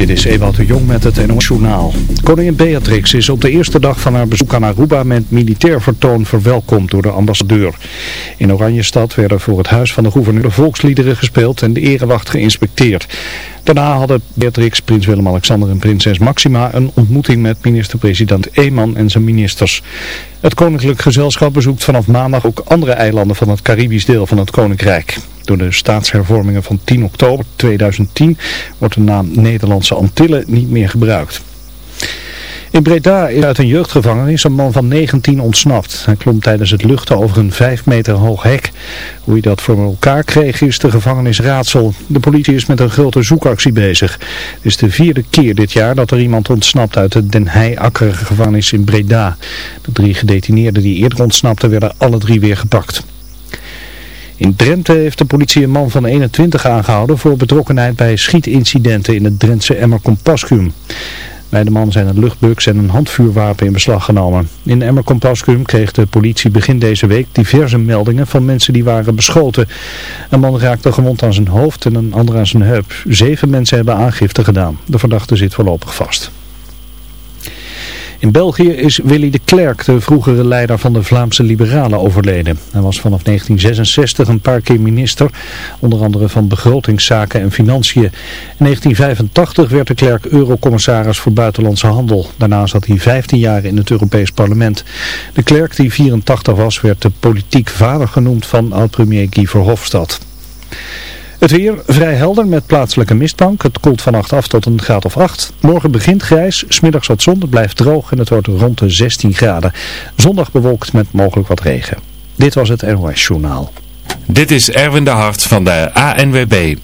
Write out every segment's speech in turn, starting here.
Dit is Ewout de Jong met het NOS Journaal. Koningin Beatrix is op de eerste dag van haar bezoek aan Aruba met militair vertoon verwelkomd door de ambassadeur. In Oranjestad werden voor het huis van de gouverneur de volksliederen gespeeld en de erewacht geïnspecteerd. Daarna hadden Beatrix, prins Willem-Alexander en prinses Maxima een ontmoeting met minister-president Eeman en zijn ministers. Het koninklijk gezelschap bezoekt vanaf maandag ook andere eilanden van het Caribisch deel van het koninkrijk. Door de staatshervormingen van 10 oktober 2010 wordt de naam Nederlandse Antillen niet meer gebruikt. In Breda is uit een jeugdgevangenis een man van 19 ontsnapt. Hij klom tijdens het luchten over een 5 meter hoog hek. Hoe hij dat voor elkaar kreeg is de gevangenis raadsel. De politie is met een grote zoekactie bezig. Het is de vierde keer dit jaar dat er iemand ontsnapt uit de Den Heiakker gevangenis in Breda. De drie gedetineerden die eerder ontsnapten werden alle drie weer gepakt. In Drenthe heeft de politie een man van 21 aangehouden voor betrokkenheid bij schietincidenten in het Drentse Emmer Compascum. Bij de man zijn een luchtbuks en een handvuurwapen in beslag genomen. In Emmer Compascum kreeg de politie begin deze week diverse meldingen van mensen die waren beschoten. Een man raakte gewond aan zijn hoofd en een ander aan zijn heup. Zeven mensen hebben aangifte gedaan. De verdachte zit voorlopig vast. In België is Willy de Klerk, de vroegere leider van de Vlaamse Liberalen, overleden. Hij was vanaf 1966 een paar keer minister, onder andere van begrotingszaken en financiën. In 1985 werd de Klerk eurocommissaris voor buitenlandse handel. Daarna zat hij 15 jaar in het Europees Parlement. De Klerk, die 84 was, werd de politiek vader genoemd van oud-premier Guy Verhofstadt. Het weer vrij helder met plaatselijke mistbank. Het koelt vannacht af tot een graad of 8. Morgen begint grijs, smiddags wat zon, het blijft droog en het wordt rond de 16 graden. Zondag bewolkt met mogelijk wat regen. Dit was het NOS Journaal. Dit is Erwin de Hart van de ANWB.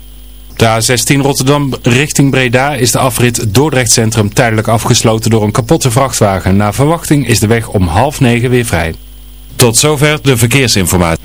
De A16 Rotterdam richting Breda is de afrit Dordrecht Centrum tijdelijk afgesloten door een kapotte vrachtwagen. Na verwachting is de weg om half negen weer vrij. Tot zover de verkeersinformatie.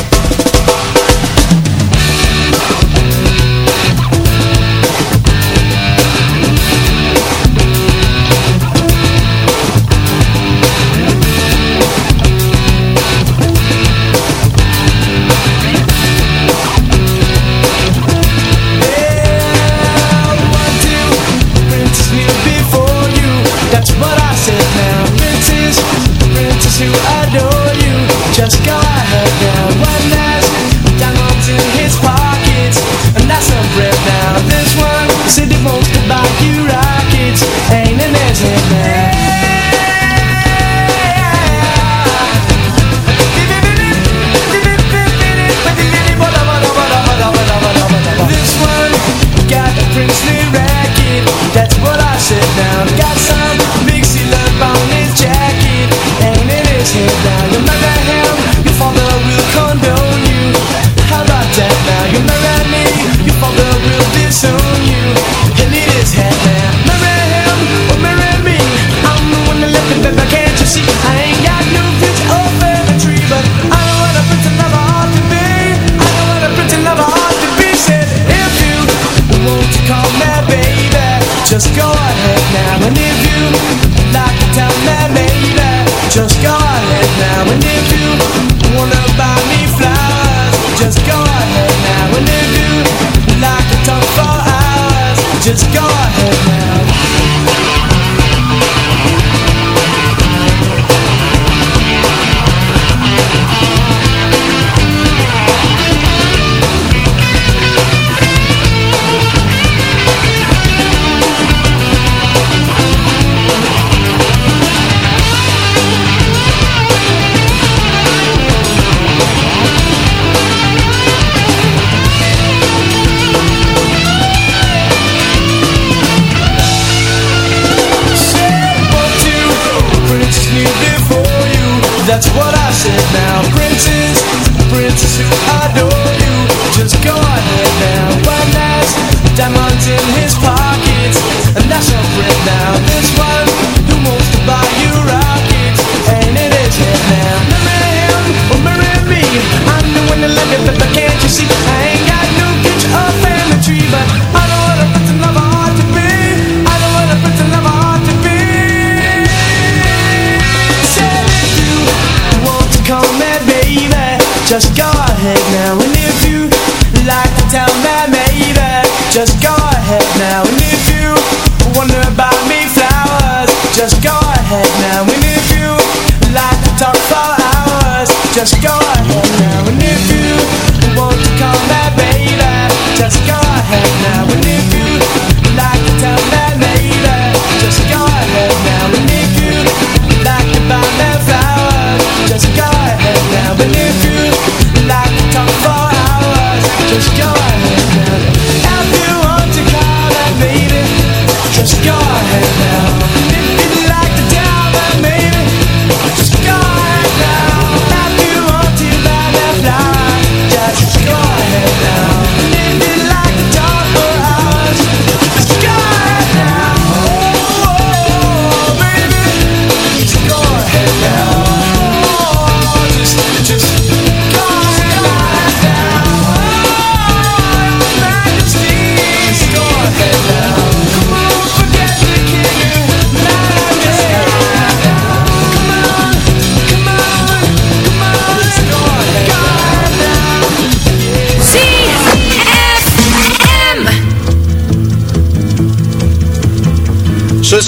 just go ahead now and if you like to tell that lady just go ahead now and if you wanna buy me flowers, just go ahead now and if you like to talk for hours, just go ahead now. Just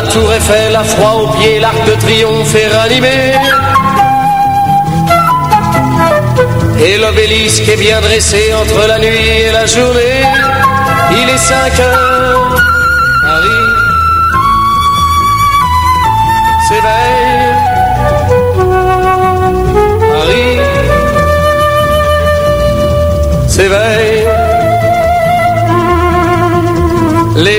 La tour Eiffel a froid aux pieds, l'arc de triomphe est ranimé. Et l'obélisque est bien dressé entre la nuit et la journée. Il est 5 heures, s'éveille. Paris s'éveille.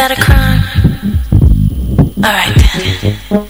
that a crime? Alright then.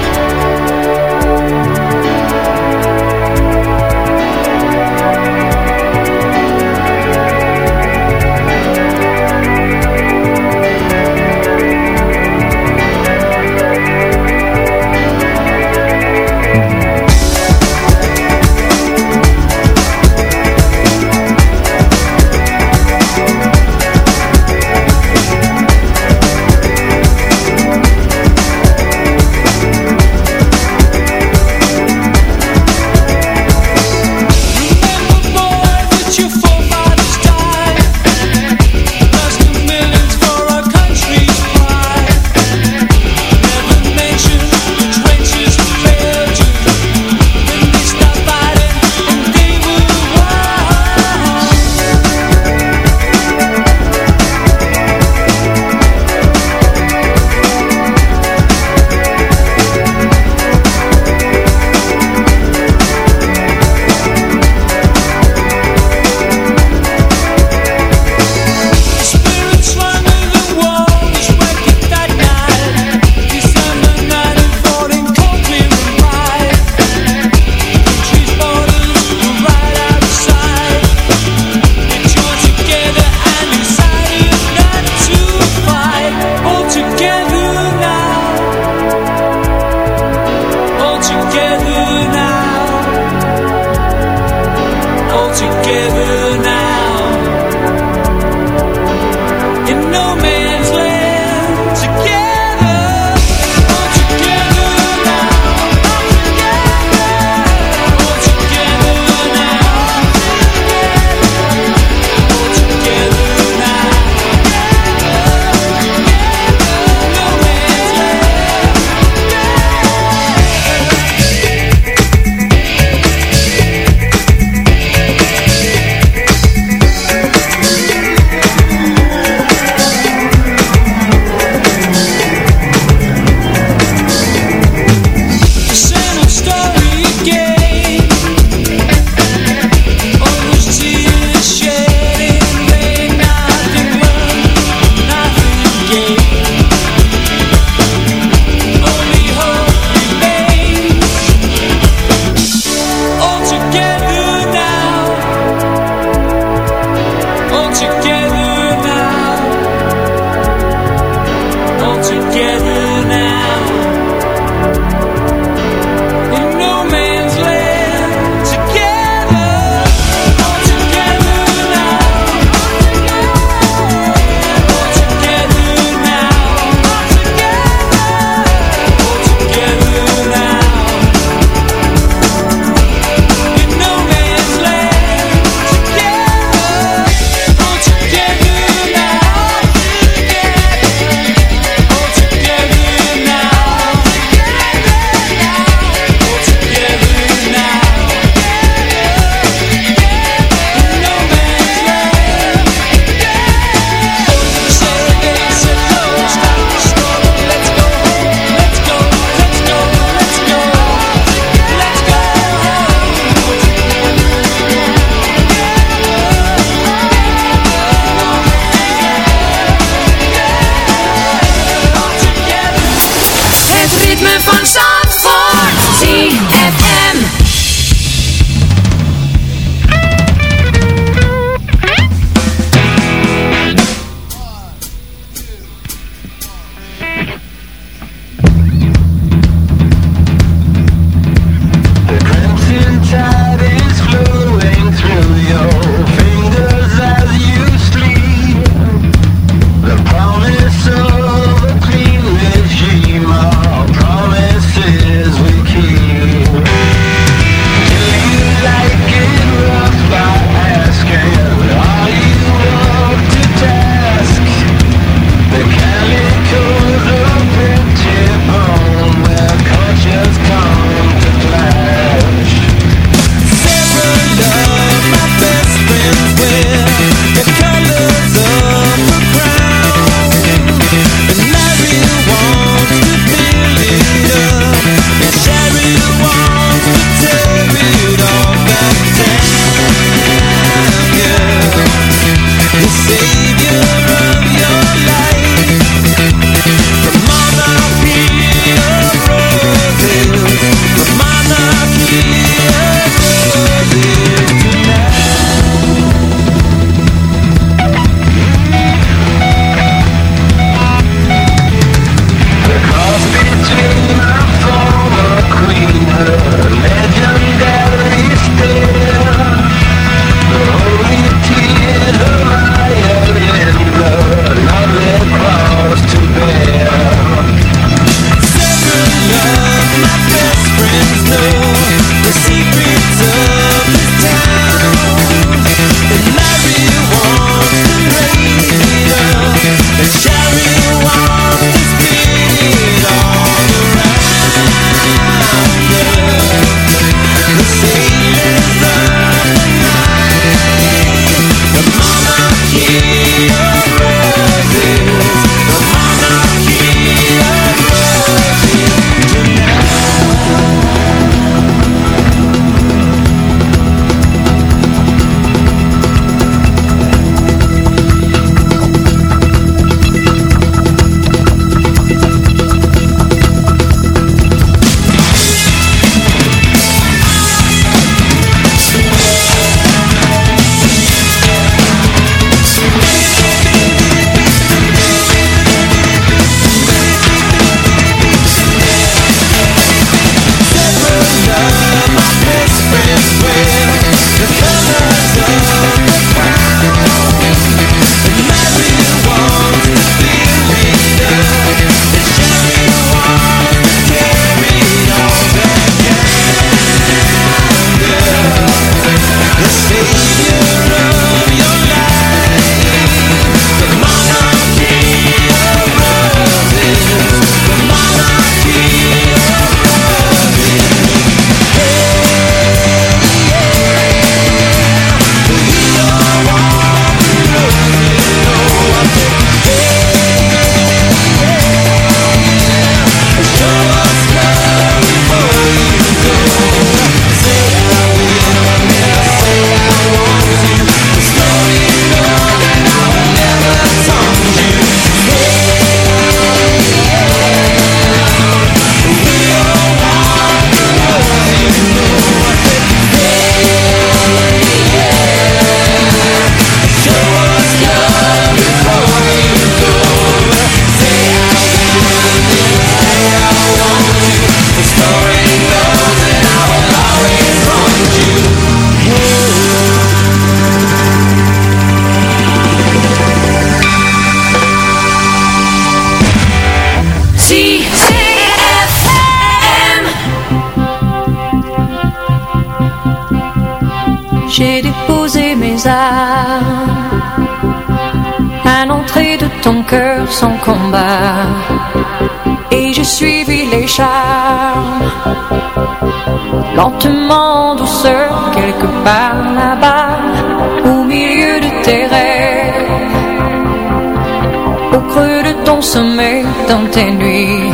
sommeil dans tes nuits.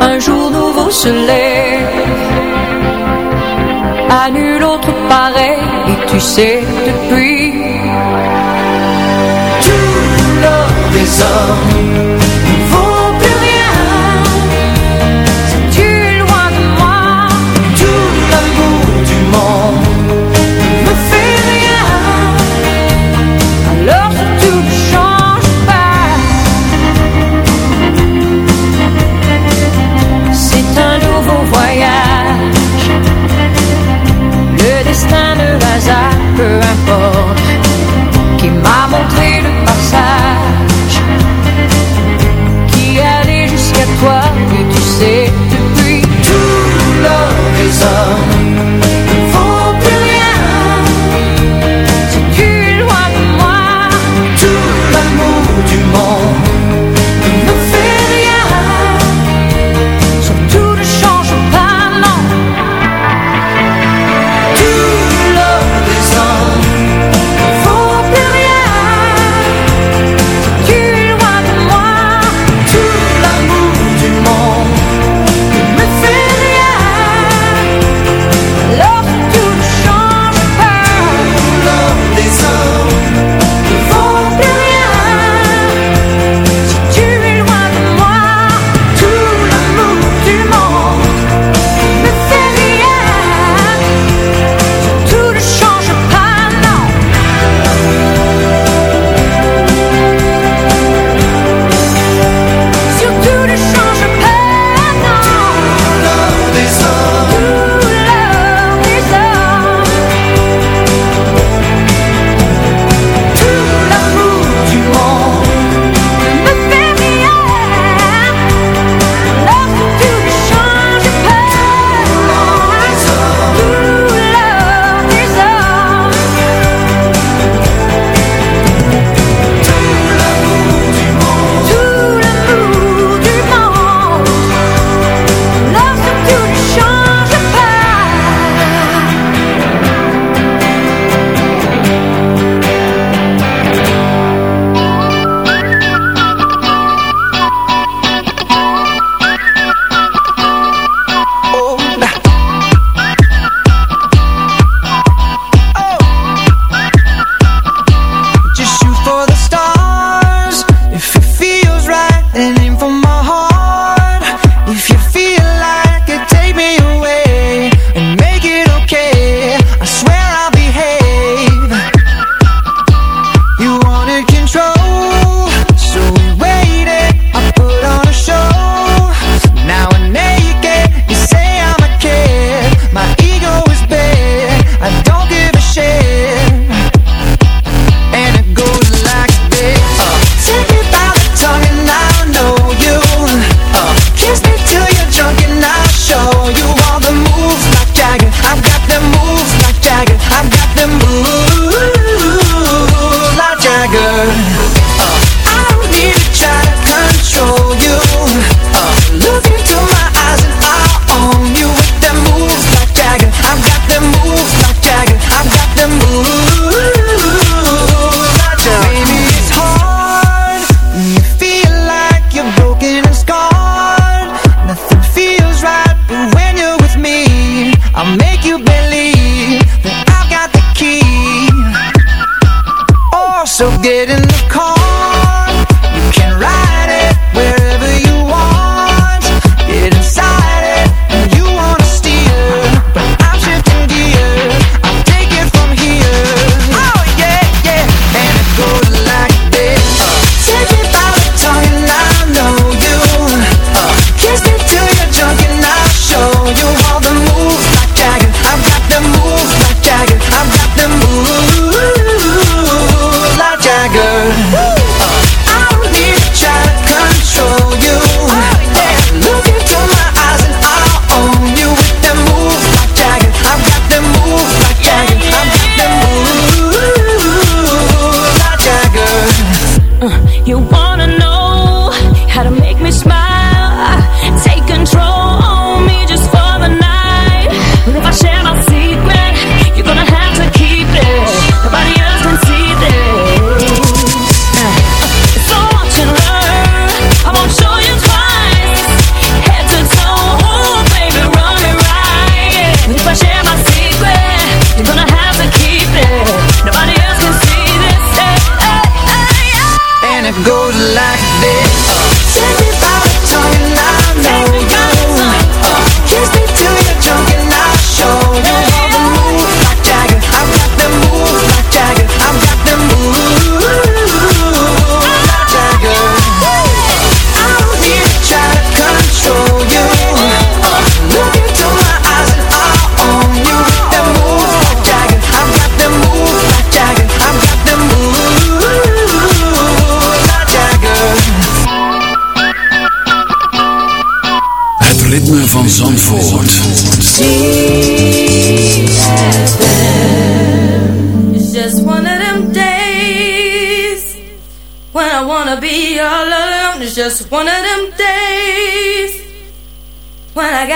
Un jour nouveau se lève, A nul autre pareil, et tu sais depuis. Tout l'as des hommes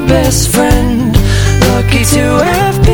best friend. Lucky to have been